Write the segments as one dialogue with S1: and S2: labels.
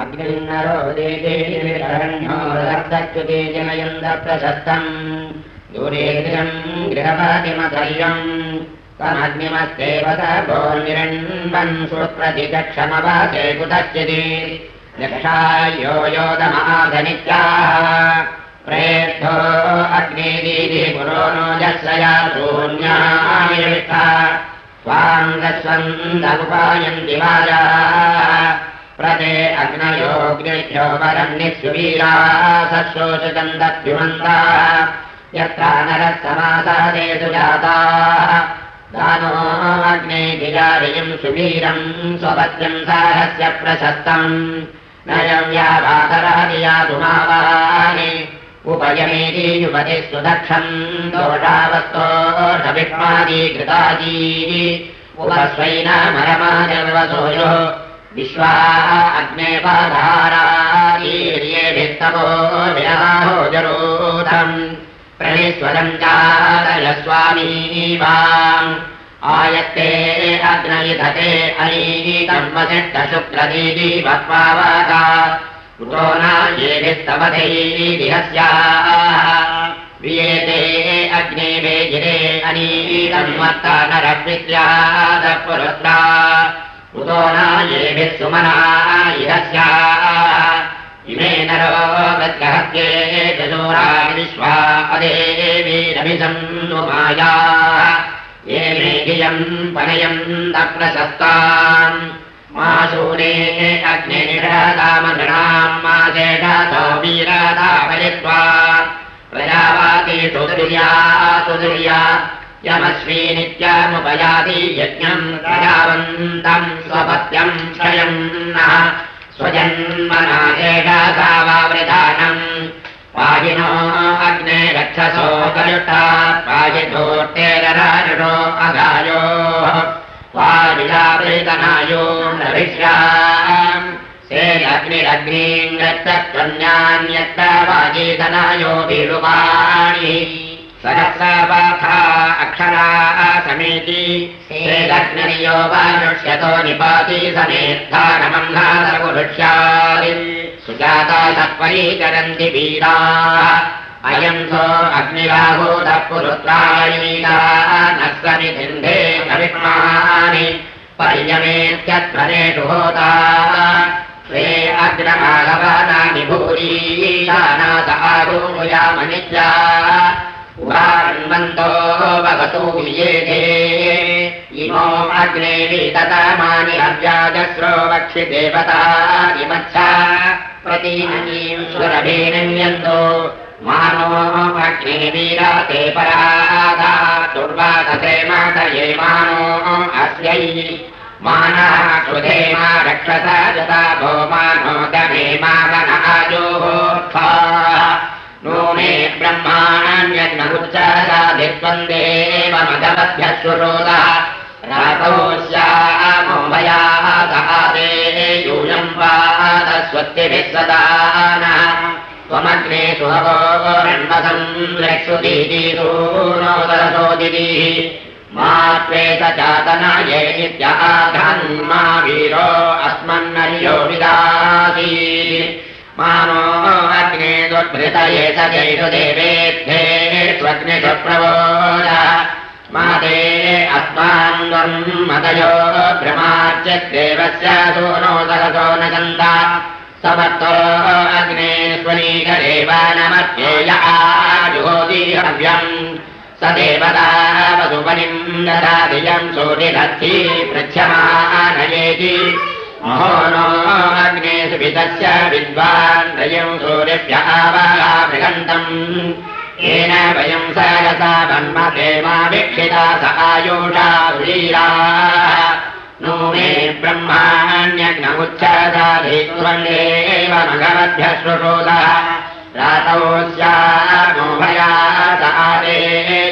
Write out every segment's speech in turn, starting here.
S1: अग्निन्नरो देदेशक्युतेजनयन्दप्रशस्तम् दूरेन्द्रम् गृहपातिमधर्यम्। तमग्निमस्तेवत भो निरण्वन् सुप्रतिचक्षमवासे कुतश्चिति यक्षायो योदमाधनित्याः प्रेद्धो अग्निदीति पुरो नो जस्रया शून्यायिष्ठा गच्छन्तमुपायन्ति वाजा। प्रते अग्नयोग्निभ्यो वरन्निस्वीरा सशोचन्दत्युमन्ता यत्र नरः समासादेषु जाताः दानो अग्ने धिजारियम् सुवीरम् स्वपत्यम् साहस्य प्रशस्तम्। नयम् यावातरादियातुमावानि उपयमेति युवति सुदक्षम् दोषावस्तोषविष्मादीकृताजी उपस्वैनमरमाजर्वसोयो विश्वा अग्ने पाधारावीर्येभिस्तमो विराहो जरोधम् प्रणीश्वरम् चारयस्वामी वाम् आयत्ते अग्नयिधते अनीतम् भक्वावाका कुतो न येभिस्तवधैर्यस्याः वियेते अग्ने वेगिरे अनीतम् मत्ता नरविद्यादपुरुत्रा कुतो न येभिः सुमना इहस्याः। इमे नरो गद्गहत्ये जजोरा विश्वा अदेवीरभिसम् मायाः ये मे गियम् पनयम् तप्रशस्ताम्। मा शूने अग्ने वीरदापयित्वा प्रजावाति सुदुर्या सुदुर्या यमश्वी नित्यामुपयाति यज्ञम् प्रजावन्तम् स्वपत्यम् क्षयम् नः स्वजन्मना एषा वावृधानम् पायिनो अग्ने रक्षसो कलुष्टा पायितोर्तेरराजो अगायो पाविलाप्रीतनायो नभिष्याम् रक्तत्वन्यान्यत्र वाजीतनायो विरुवाणि सहस्रपाथा अक्षरा समेति सेदग्निर्यो वानुष्यतो निपाति समेत्थानमन्धारपुरुष्यादि सुजाता सत्परीचरन्ति वीराः। अयम् सो अग्निराहूतः पुरुत्रायीता न समितिन्धे कविष्मानि पर्यमेत्यध्वरेषु होता भूरीशानाथ आरूयामनित्या उदान्वन्तो भवतु येते इमो अग्ने विततमानि अव्याजस्रो वक्षि देवता इमच्छा प्रतीनीम् सुरभेनन्यन्तो मानो अग्ने वीराते पराधा दुर्वातते मातये मानो अस्यै रक्षसा मा वनाजोः नो मे ब्रह्माण्यग्नमुच्चराधित्वन्देवमगवभ्यश्वरोदः रातौ स्यामो भयाः सहादे यूयम् पादस्वत्तिभिः सदा नः। त्वमग्ने सुहवो रण्मसम् रक्षुदीदीसूनोदरसोदिः मा त्वेत चातनाये इत्याघन्मा वीरो अस्मन्नर्यो विदासी मानो अग्ने स जैषु देवेद्धे स्वग्निषु प्रवोद माते अस्मान् दुर्मदयो भ्रमाच्यदेवस्य सूनो सरसो न गन्ता समर्थो अग्ने स्वनीकरेव नमत्येय आजुहोदीहव्यम् स देवता वसुपनिम् ददाधियम् सूर्यरथी पृच्छमानयेति। महो नो अग्ने सुवितस्य विद्वान् रयम् सूर्यभ्यावाबृगन्तम् येन वयम् सरसा ब्रह्मते मा वीक्षिता स आयुषा वीरा नो मे ब्रह्माण्यग्नमुच्छदाधित्वन्देव मघवद्भ्यः रातौ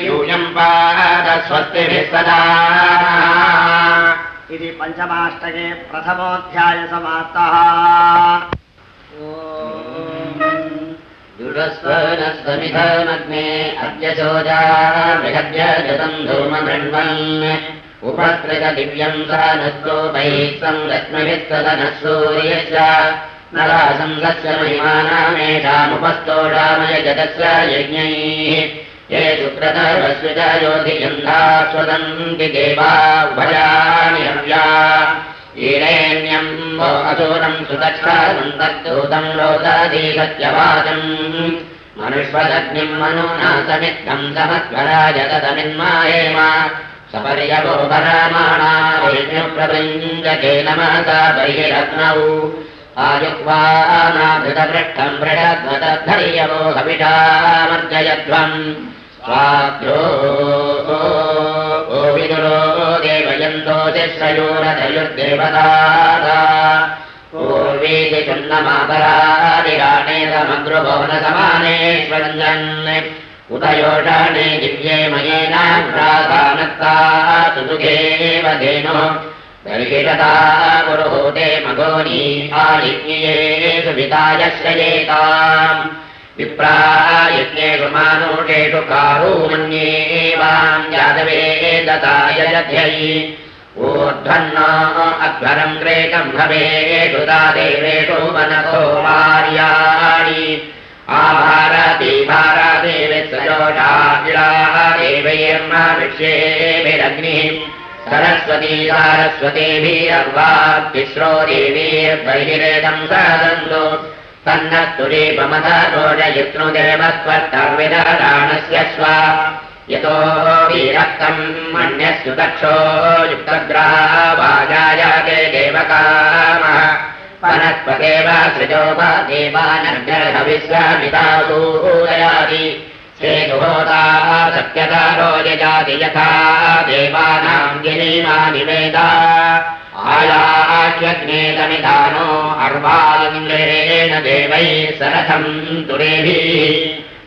S1: यूयम् सदा।
S2: इति पञ्चमाष्टके प्रथमोऽध्यायसमाप्तः
S1: अद्य चोजा बृहद्य जतम् धूमगृह्वन् उपस्कृत दिव्यम् सानस्तोपैः संरत्नवित्तदनः सूर्यस्य नरासंसस्य महिमानामेषामुपस्तोषामय जगस्य यज्ञैः। ये शुक्रतर्वस्वित योधियन्धा स्वदन्ति देवा उभयानि हव्या ईरेण्यम् वो असुरम् सुदक्षादन्तूतम् रोदादि सत्यवाचम् मनुष्वदग्निम् मनुना समिद्धम् समध्वरा जगदमिन्मायेम सपर्यवो परामाणा विष्णुप्रपञ्चके नमसा बहिरत्नौ आयुक्वानाभृतपृष्ठम् मृडध्वतद्धर्यवो हविषामर्जयध्वम् स्वाभ्यो विदुरो देवयन्तो शिश्रयोरधयुर्देवता पूर्वीति चुन्नमापरादिराणेरमग्रुभवनसमानेष्वञ्जन् उदयोषाणे दिव्ये मयेनाभ्रासानत्ता सुसुखेव धेनुः दर्शिषता पुरुहूते मघोनी आलिज्ञये सुविताय श्रयेताम् विप्रायज्ञेषु मानुषेषु कारूमन्येवाम् यादवे दताय जध्ययि ऊर्ध्वन्नो अध्वरम् ग्रेकम् भवेषु दादेवेषु मनसो वार्याणि आभारती इळा देवैर्मा विश्वेभिरग्निः सरस्वती सारस्वतीभिरर्वातिस्रो देवीर्बहिरेदम् सादन्तु तन्नस्तुरीपमथोजयुत्नुदेवत्वर्तर्विदराणस्य स्व। यतो वीरक्तम् देवकामः। वनत्वदेव सृजोपदेवानर्गर्भविश्वामितासूदयादि श्रेदुहोता सत्यकारो यजाति यथा देवानाम् गिनीमानि वेदा। आयाच्यग्नेतमिधानो अर्वालिङ्गेन देवैः सरथम् तुरेभिः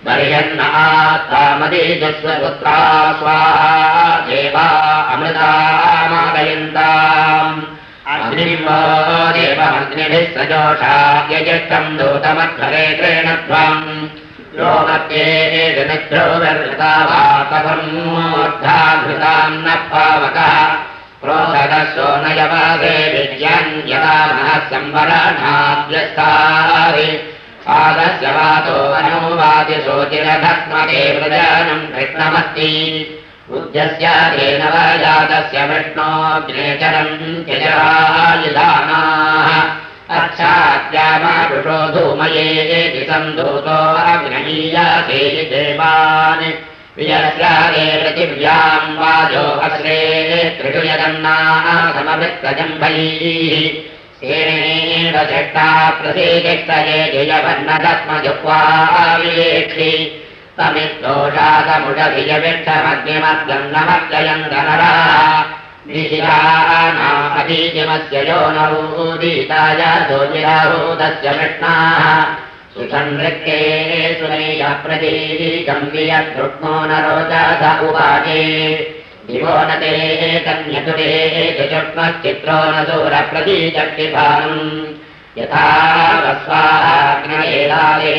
S1: बर्ह्यन्नात्तामदीजस्वपुत्रा स्वाहा देवा अमृतामादयन्ताम् अग्निम्बो देवमग्निभिः सजोषा यजष्टम् दूतमध्वरे क्रीणध्वम् वातवम् न पावकः क्रोधदशो नयवादे विद्यन् यदा मनः संवरणाभ्यस्तारि पादस्य कृष्णमस्ति बुद्धस्यादेन जातस्य विष्णोऽग्नेचरम् त्यजायुधानाः अच्छाद्यामारुषो धूमयेति पृथिव्याम् वाजो अश्रे त्रिषु सेनेव चष्टा प्रसीदिष्टये जयवन्नदत्मजुह्वाविवेक्षि तमित्तोषाकमुडभिजविष्टमग्निमद्गन्धमर्जयन्दनरा निशिरानामधीजमस्य यो सुसंवृत्ते सुनैय प्रतीकम् वियद्रुक्मो न रोजास उवाचे दिवो न ते कन्यतुरे चतुष्मश्चित्रो न दूरप्रतीचक्षिभानम् यथा वस्वाग्नयेलादे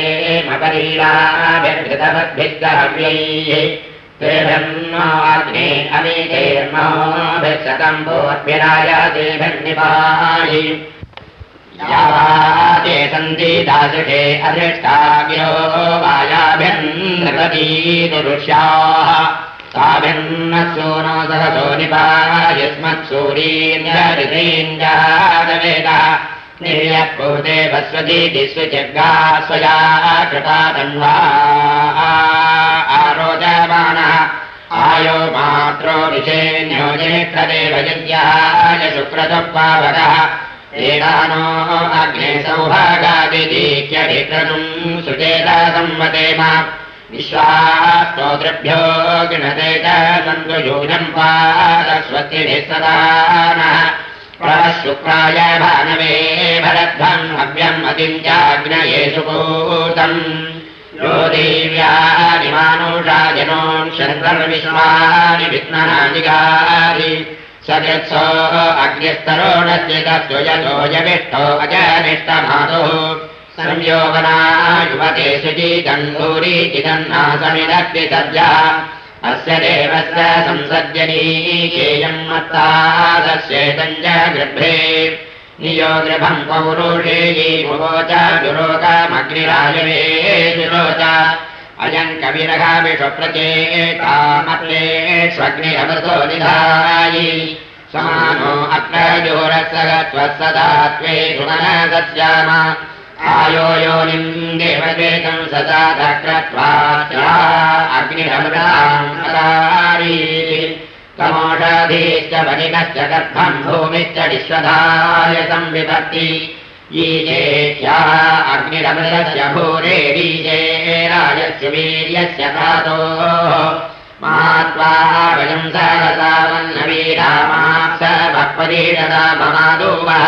S1: मकरीलाभिर्घृतवद्भिद्गहव्यैः यावाते सन्ति दासुषे अदृष्टागिरो वायाभिर्नृपतीदुरुष्याः ताभिर्नसो नो सहसो निपायस्मत्सूरीन्द्रऋतीन्द्रादवेदः निर्यपूते वस्वतीति स्वजग्गा स्वया कृता तन्वा आरोचमानः आयो मात्रो विषेण्यो जेष्ठदेव यज्ञाय शुक्रतः पावकः एतानो अग्ने सौभागादिदीक्यभिक्रतुम् सुचेता संवतेम विश्वास्तोतृभ्यो गृणते च सन्तु यूजम् पादस्वस्तिभिः सदा नः। शुक्राय भानवे भरध्वम् हव्यम् अतिम् चाग्नये सुपूतम् यो देव्यानि मानुषा जनोन् शङ्करविश्वानि विघ्ननादिगारि सजत्सो अग्निस्तरोणस्य तत्त्वजतो जविष्ठो अजनिष्टमातुः संयोगना युवते सुजीतम् भूरीचिदन्नासमिदग्नि सज्जः अस्य देवस्य संसर्जनीकेयम् मत्तादस्येतम् च गृभ्रे नियोगृभम् पौरुषेयी भुवोच दुरोगमग्निराजवे दुरोच अयम् कविरः विषप्रचेतामत्रे स्वग्निरमृतो निधायि समानो अत्र जोरसगत्वः सदा त्वे गुणनदस्याम आयो योनिम् देवदेकम् सदा दक्रत्वा अग्निरमृताम् कमोषधीश्च वनिकश्च गर्भम् भूमिश्च संविभक्ति ईजेत्या अग्निरमृतस्य भूरे बीजे राजस्य वीर्यस्य धातो। मात्वा वयम् भक्पदीरदा ममादूवः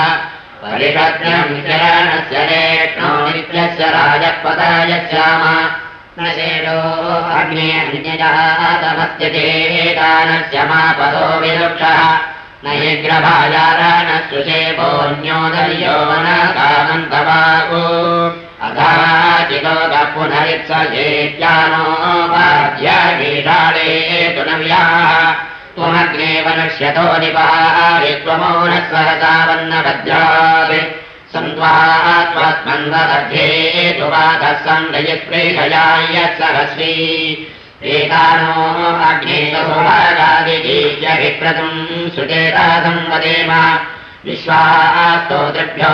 S1: परिषद्यम् चरणस्य रेक्ष्णो नित्यस्य राजपदायस्याम न शेषो अग्ने अन्यजातमस्य चेदानस्य मापदो विरुक्षः न यग्रभाजारणसृषे भोन्योदर्यो न अधाचितोद पुनरित्सजेत्यानो वाद्यवीषाळे तु नव्याः त्वमग्ने वनुष्यतो निपारि त्वमौनः सहसावन्नभद्रात् सन्त्वात्मस्मन्दध्ये तु सन्दयत्प्रेषयाय सहस्री एतानो अग्ने सुचेतासम् वदेम। विश्वास्तोत्रिभ्यो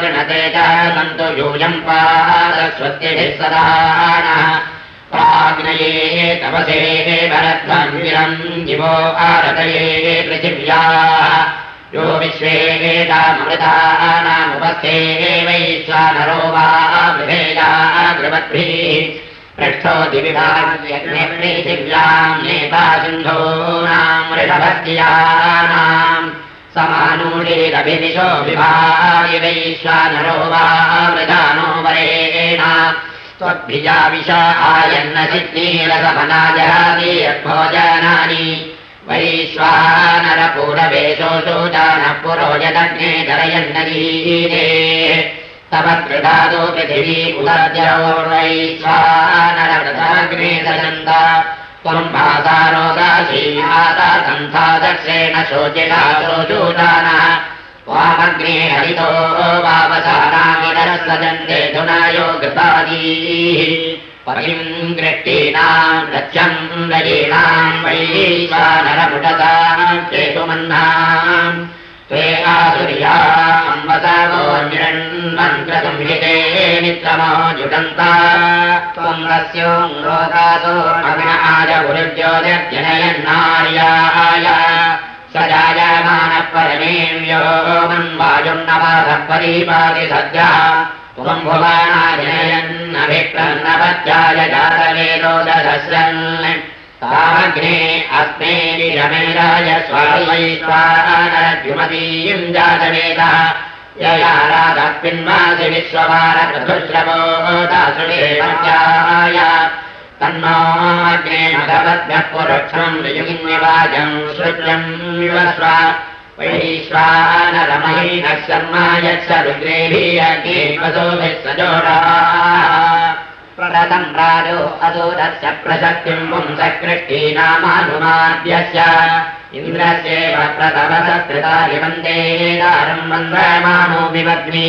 S1: गृणते च सन्तु यूयम् सदा प्राग्नये तपसे भरद्वम् गिरम् दिवो आरतये पृथिव्याः यो विश्वेदामृतानामुपस्थे वैश्वानरो वा सिन्धूनाम् ऋषभक्त्यानाम् समानूषेदभिदिशो विभागि वैश्वानरो वा मृदानो वरेण त्वद्भिजा विशा आयन्न सिद्धिरसमनाजहादि भोजनानि वैश्वानरपूरवेशोऽशोचानः पुरोजदग्ने धरयन्नदीरे तव कृधादो पृथिवी उदर्जरोर्वैश्वानरवृताग्ने दजन्त त्वम् भासारोगाशी माता सन्था दक्षेण शोचिता शोचूचानः वामग्ने हरितो धुनायो गृतादीः परिम् गृष्टीनाम् रक्षम् रयीणाम् वैश्वानरपुटताम् चेतुमन्नाम् त्वे आसुर्या अम्बसावो निरण्मन्त्रतुम् हिते नित्रमो जुटन्ता। त्वम् रस्योङ्गोदासो अग्न आजगुरुज्योतिर्जनयन्नार्याय स जायमानः त्वम् भुवानाजनयन्नभिप्रन्नपत्याय जातवेदोदधस्यन् ताग्ने अस्मे जातवेदः राधपिन्वासि विश्वभारतुश्रवो दासुडेवत्याय पुरुक्षम् शर्मा यच्छ वसोभिः सजोषाः प्रदम् राजो असुरस्य प्रशक्तिम् पुंसकृष्टीनामानुमाद्यस्य। इन्द्रस्येव प्रथमसत्कृतारिवन्दे दारम् वन्द्रमाणो विवग्नि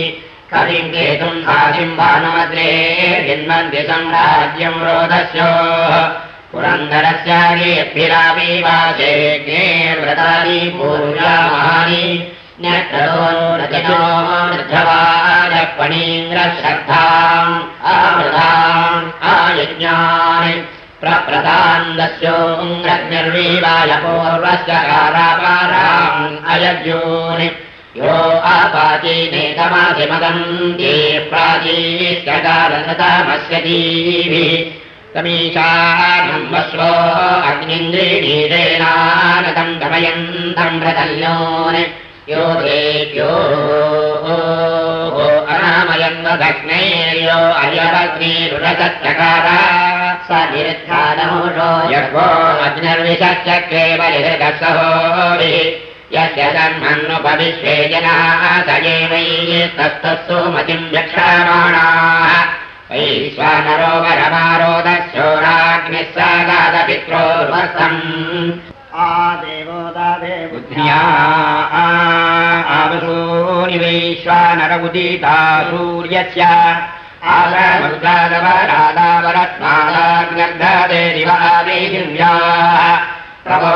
S1: कविम् केतुम् साधिम् भानुमद्रे जिन्वन्ति सम्राज्यम् रोदस्यो। पुरन्दरस्य गेभिराविवासे व्रतानि पूर्यामानि न्यक्रतो रजनो नृद्धवाजपणीन्द्रश्रद्धाम् आमृताम् आयज्ञानि प्रप्रदान्दस्योङ्ग्रग्निर्वीवाय पूर्वस्य कारापाराम् अयज्ञोनि यो आपाचीनेतमासिमदम् ये प्राचीश्चकारनतामस्य दीभिः तमीशानम् वस्वो अग्निन्द्रिणीरेणानतम् गमयन्तम् व्रतल्योनि यो देव्यो अनामयन्वदग्नेर्यो अयवग्निरुरसच्चकार स अग्निर्विशच्चक्रे बलिहृदसहोभिः यस्य जन्मन्नुपविश्वे जनाः स एवैस्तस्तस्तु मतिम् यक्षमाणाः वैश्वानरो वरमारोदशोराग्निः
S2: दादे
S1: बुद्ध्या आवसूनि वैश्वानर उदिता सूर्यस्य। आलमुद्रादवरादावरत्नादाग्नर्धदे दिवादेहिन्या प्रभो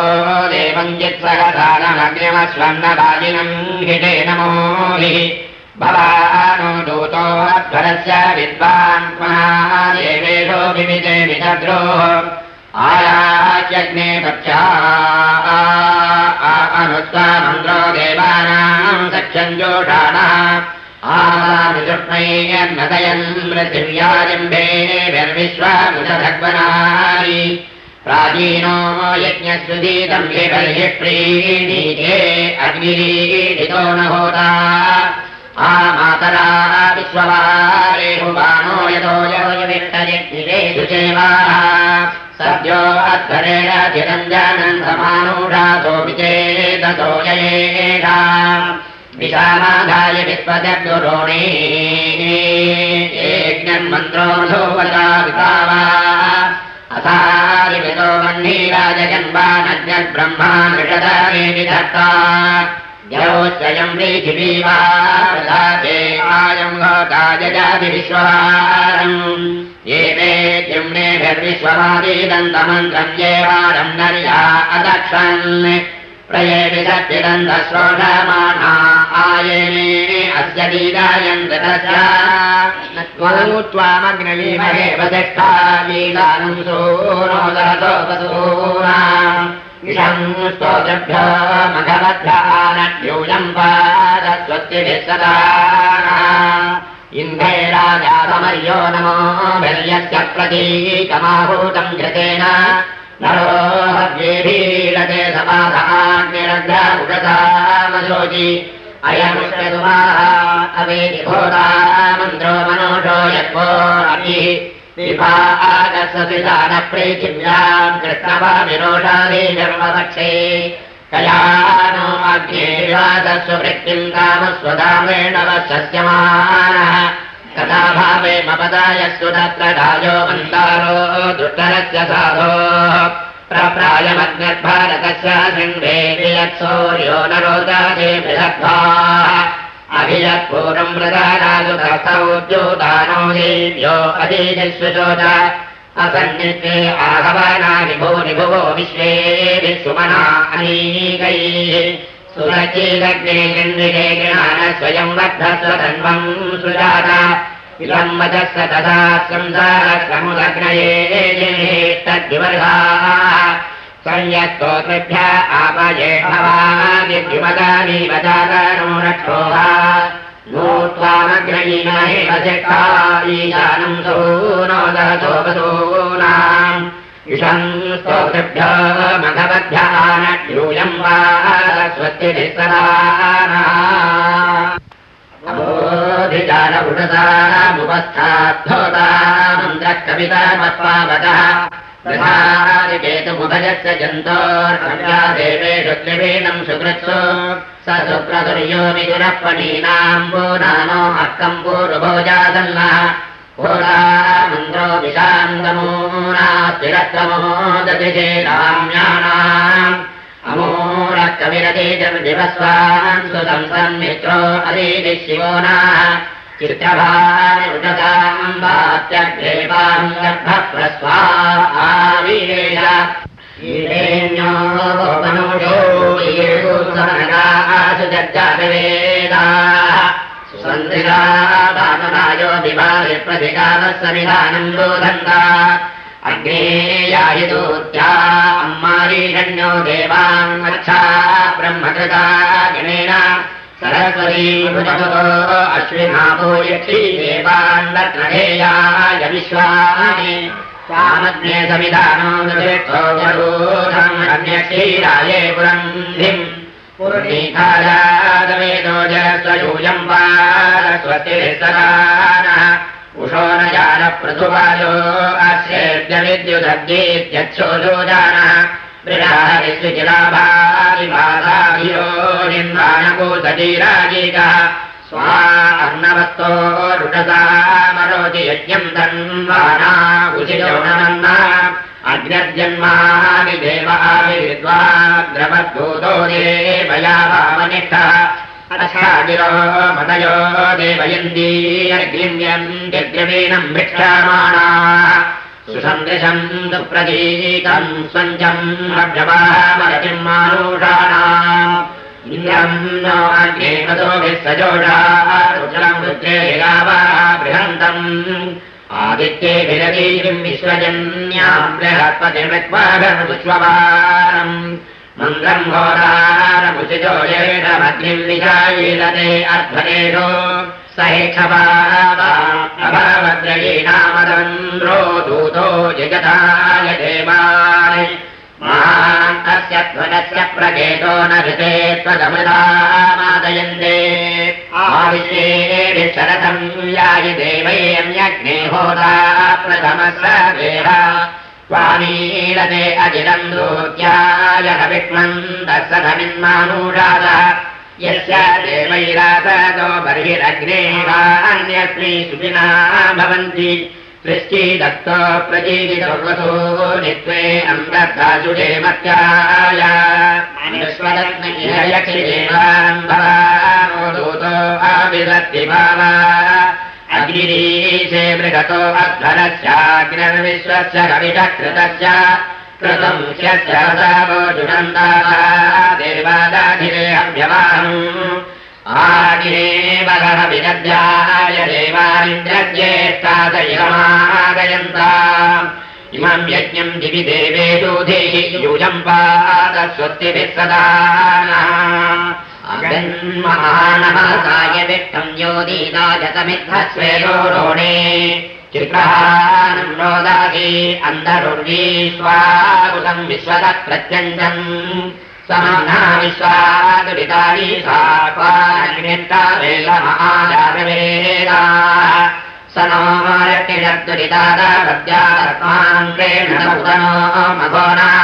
S1: देवम् यत्सहसानमग्निमस्वन्नवाजिनम् हिते नमोभिः भवानो दूतो अध्वरस्य विद्वान् देवेषो विविधे विदद्रोः। आयाज्ञे पक्षा अनुस्वामन्द्रो देवानाम् सख्यम् आनुजुष्मैर्नदयन् पृथिव्याजम्भे निर्विश्वामुदभग्वनारि प्राचीनो हिरहिप्रीणीके अग्निरीडितो न होता। आमातरा विश्ववारेषु बाणो यतो यविष्टयज्ञेषु सेवाः सद्यो अध्वरेण चिरम् जानन् समानूढासोऽपि चेदसो येषा विशामाधाय विश्वजगुरोणे यज्ञन्मन्त्रो मधोवचावितावा असारिमितो मह्नीराजगन्वानज्ञब्रह्मा नृषदामे विधत्ता योश्चयम् पृथिवीवा प्रदाते आयम् घोतायजाति विश्वहारम् ये मे जिम्नेभिर्विश्वमादीदन्तमन्त्रम् ये वारम् नर्या अदक्षन् प्रये विदत्तिदन्तश्रोषमाणा आयेने अस्य सूरोदरतोपसूना इषम् स्तोत्रभ्य मघवद्भ्यानद्यूयम् पादस्वस्तिभिः सदा। इन्धे राजा समर्यो नमो भर्यस्य प्रतीकमाहूतम् घृतेन मनोषो यद्वोरभिः विभागस्वपिदानप्रीथिव्याम् कृष्णवा विरोषादीशर्मपक्षे कयानो अग्नेवादस्ववृत्तिम् कामस्वदामेण वशस्यमानः मपदाय मन्दारो दुष्टरस्य साधो। प्रप्रायमग्नद्भारतस्य शृङ्गे यत्सौर्यो नरोदादे बृहद्भाः। अभियत्पूर्वम् प्रदानासुतस्थौ द्योतानो देव्यो अधीजस्वशोच असन्नित्ये आहवानानि भूनि भुवो विश्वे विश्वमना अनीकैः। सुरचीलग्ने ज्ञान स्वयं वर्धस्वधन्वम् सुजात। तथा संसारसमुदग्नये तद्विवर्गाः संयत्तोत्रेभ्य आपये सूनोदहतोपसूनाम् इषम् स्तोत्रेभ्य मघवद्भ्यानयूयम् वा मन्द्रः कविता मत्पावकः तथारिकेतुमुभयस्य जन्तोर्भव्या देवेषु त्रिवेणम् सुकृत्सु स सुक्रतुर्यो विदुरः पणीनाम् वो नानो हक्कम् पूर्वभोजासन्नः होरामन्द्रो विशान्तमूनास्तिरक्रमोदतिजे राम्याणाम् जर्दिवस्वान् सुतम् सन्मित्रो अदीति शिवो नाः चित्रभानुजताम् वात्यग्रेवाम् गर्भप्रस्वा आवीरेश ईरेण्यो मनुषो ईर्षु समनगासु जज्जातवेदाः सुसन्धिरा दातनायो विभागे प्रतिकालः समिधानम् रोधन्ता अग्ने याहितोत्या अम्मारीषण्यो देवाम् अच्छा ब्रह्मकृता गणेन सरस्वती भुजतो अश्विनाभो यक्षी देवान्नत्रहेयाय विश्वानि सामग्ने समिधानो नृक्षोजरोधम् अन्यक्षीराये पुरन्धिम् पूर्णीकायादवेदो जलस्वयूयम् पारस्वतिः उषो न जानप्रथुवायो अस्येद्य विद्युदग्गीत्यच्छोजो जानः मृडाहरिस्विचिलाभारिभासाभियो निन्दानकूतजीराजीकः स्वा अर्णवस्तो रुटसा मरोति यज्ञम् धन्वाना देवाविद्वा द्रवद्भूतो देवया वामनिष्ठः अथागिरो मदयो देवयन्ती अग्निम्यम् जग्रवीणम् भिक्षमाणा सुसन्दृशम् स्वञ्चम् लभ्यवामरतिम् मानुषाणाम् इन्द्रम् गावा बृहन्तम्। आदित्ये विरवीरिम् विश्वजन्याम् बृहस्पतिमृत्वागर्विश्ववारम् मन्द्रम् येषमग्निम् विजायीलते अर्धनेषु सहेक्षभावद्रयीणामदन्द्रो दूतो जगताय देवानि महान्तस्य ध्वनस्य प्रकेतो न ऋते त्वदमृतामादयन्ते। आविश्ये शरथम् याय देवैर्यज्ञे होता प्रथमस्य देह स्वामीलते अजिरम् दूत्याय हविष्मन् दर्शनमिन्मानुषाद यस्य देवैरासतो बर्हिरग्ने वा अन्यस्मै सुखिना भवन्ति। वृश्चिदत्तो प्रचीदितोर्वसो नित्वे अन्तर्धासुषे मत्याय। अनुस्वरत्नयक्षिदेवान् भवानो दूतो आविदत्ति भावा अग्निरीशे मृगतो अध्वरस्याग्निर्विश्वस्य कवितः कृतस्य। कृतम् ह्यस्यावो जुषन्दाः देवादाधिरे अभ्यवाहम् आगिरे बलः विदध्याय देवानिन्द्रज्येष्ठादयमादयन्ता इमम् यज्ञम् दिवि देवेषु धेहि यूयम् पादस्वस्तिभिः सदा अगन्महानमसाय विष्टम् योदीदाजतमिद्धस्वेदो रोणे चित्रहानम् रोदासि अन्धरुर्वी स्वाकुलम् विश्वतः प्रत्यञ्जम् समाना विश्वादुरितानि साक्वाग्निष्टावेलमहाजारवेदा स नो मारक्तिरद्दुरितादावद्यात्मान्त्रेण उदनो मघोनाः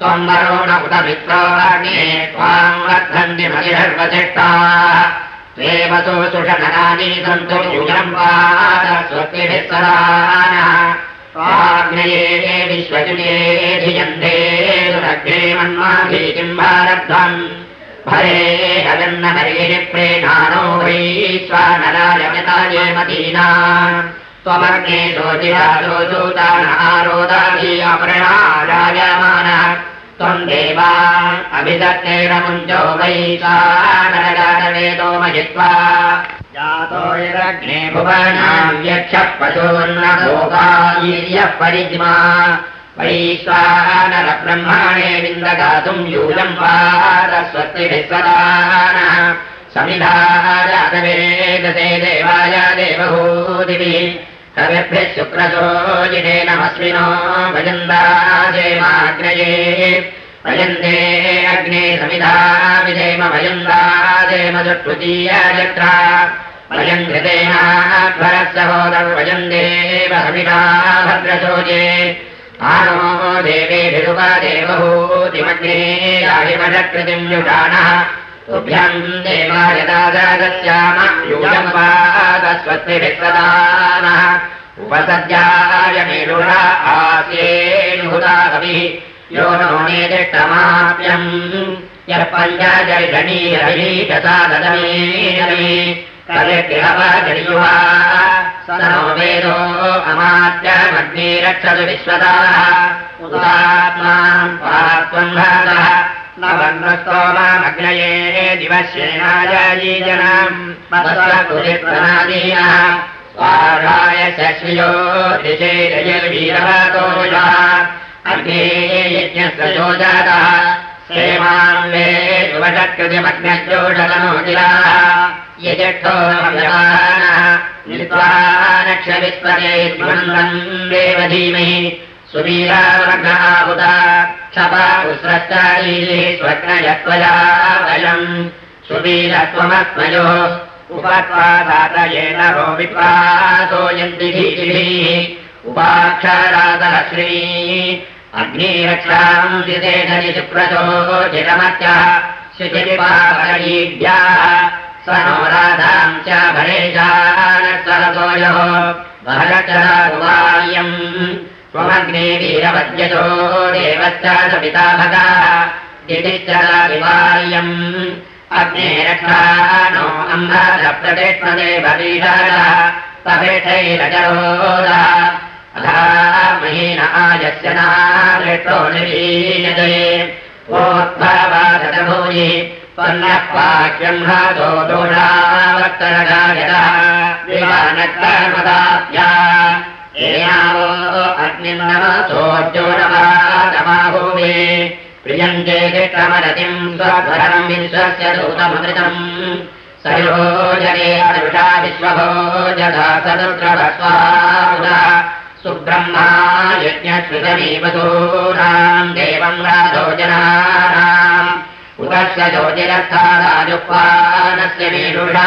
S1: त्वम् वरुण उत त्वाम् वर्धन्ति वादस्वतिभिः सदानः स्वाग्नये विश्वजुये धियन्ते सुरग्ने मन्माभीतिम् भारद्ध्वम् भरे हरन्न हरिः प्रेणानो वै स्वानरायमिताय मदीना त्वमग्ने अपृणारायमानः त्वम् देवा अभिदत्तेरमुञ्जो वै स्वानरवेदो महित्वा जातो यदग्ने भुवनाव्यक्षः पशूर्णभोगायः परिज्मा वैश्वानरब्रह्माणे विन्दगातुम् यूयम् पादस्वस्तिभिः सदानः समिधारातवेदसे देवाय देवभूतिभिः कविभ्यः नमस्मिनो भजन्दाजेमाग्नये। भजन्ते अग्ने समिधा विजेम भजन्दाजेम चुष्टुतीयजत्रा भजन् घृतेनाध्वरस्य होदर्भजन्देव समिधा भद्रशोजे। आनो देवेभिरुप देवभूतिमग्ने याहिमषकृतिम् युषाणः तुभ्यम् देवाय दादागस्याम यूयम् पादस्वस्तिभिः सदानः उपसद्याय मेरुषा आस्येऽनुहुता कविः यो नो नेदिष्टमाप्यम् यः पञ्चाजर्षणीरभिषसा ददमेरमे कलिग्रहवजर्युवा स नो वेदो अमात्यमग्ने रक्षतु विश्वदाः उदात्माम् पात्वम् भागः न वन्नस्तोमामग्नये दिवश्येनायीजनम् मत्वकुलिप्रणादीनः स्वाहाय शश्रियो दिशे रजर्वीरवतोजा अग्ने यज्ञस्य योजातः क्षेमान् वे युवषत्कृतिमग्नजोषतनो किलाः यजक्षो व्यवानः नित्वा नक्षविस्पते द्वन्द्वम् देव धीमहि सुवीरावर्गाहुता क्षपा उस्रश्चारीः स्वग्नयत्वया वयम् सुवीरत्वमस्मयो उपत्वादातयेन रो विप्रासो यन्ति धीतिभिः उपाक्षरातः श्री अग्निरक्षाम् सितेधरि शुक्रशो चिरमत्यः शुचिपापरीभ्याः स नो राधाम् च भरेशानसरसोयोः वहरचरागुवार्यम् त्वमग्ने वीरवद्यतो देवश्च स पिता भगा। दिदिश्चराविवार्यम् अग्ने रक्षा नो अम्भारप्रतिष्मदेव वीषाः सभेषैरजरोदा अधा महीन आयस्य नारेष्टो निरीयते। ओद्भवादभूयि त्वन्नः वाक्यम् हातो दोषावर्तनगायतः विमानत्तमदाप्या चेदिष्टमरतिम् स्वधरम् विश्वस्य दूतमृतम् सयोजने अरुषा विश्वभोजधा सदुग्रभस्वाहुदा सुब्रह्मा यज्ञश्रुतमेव दूराम् देवम् राधो जनानाम्। ज्योतिरर्थाजुह्वानस्य मेरुषा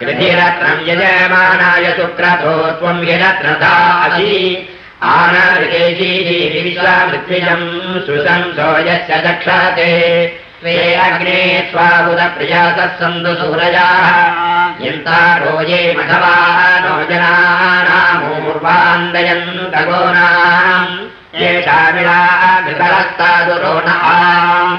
S1: कृतिरत्नम् यजमानाय सुक्रतो त्वम् आनऋतेशीः विश्वामृत्विजम् सुसंसो यस्य दक्षते। स्वे अग्ने स्वाहुदप्रियासः सन्तु सूरजाः। यन्तारो ये मघवा नो जनानामूर्वान्दयन्तगोनाम् येषा विळा घृतरस्तादुरो न आम्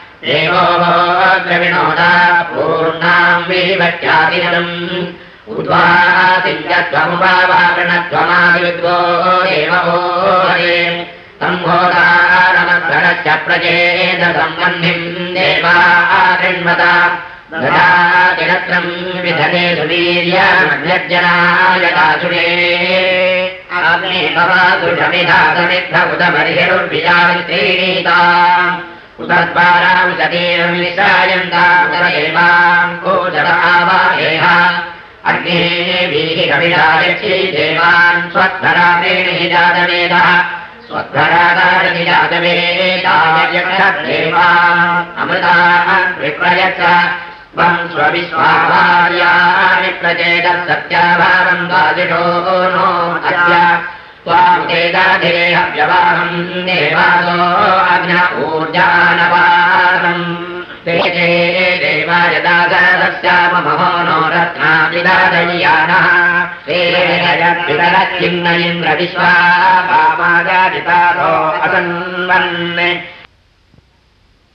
S1: द्रविणोदा पूर्णाम् विवत्यादिनम् उद्वासिञ्चत्वमुपावारणत्वमादिविद्वो एव ओरे। सम्भोदारमध्वरश्च प्रचेदसम्बन्धिम् ददातिरत्रम् विधने सुवीर्यमभ्यर्जनायतासुरे आग्ने भवासुषमिधातमिद्ध उदमर्हिरुर्विजावित्रीणीता उदद्वारांसतीर्निसायन्ताम् कोजरावाहेह अग्ने वीहिरविडायक्षी देवान् स्वध्वरामेण हि जातवेदः स्वध्वरादारति जातवेदायक्षदेवा अमृतान् विप्रयच्छ। त्वम् स्वविश्वाभार्याणि प्रचेदः सत्याभावम् वादिषो नो अद्य त्वाम् वेदाधिरेह व्यवाहम् देवासो अग्न ऊर्जानवादम् ते चे देवाय दासरस्याम महो नो इन्द्र विश्वा पामागादितारो असन्वन्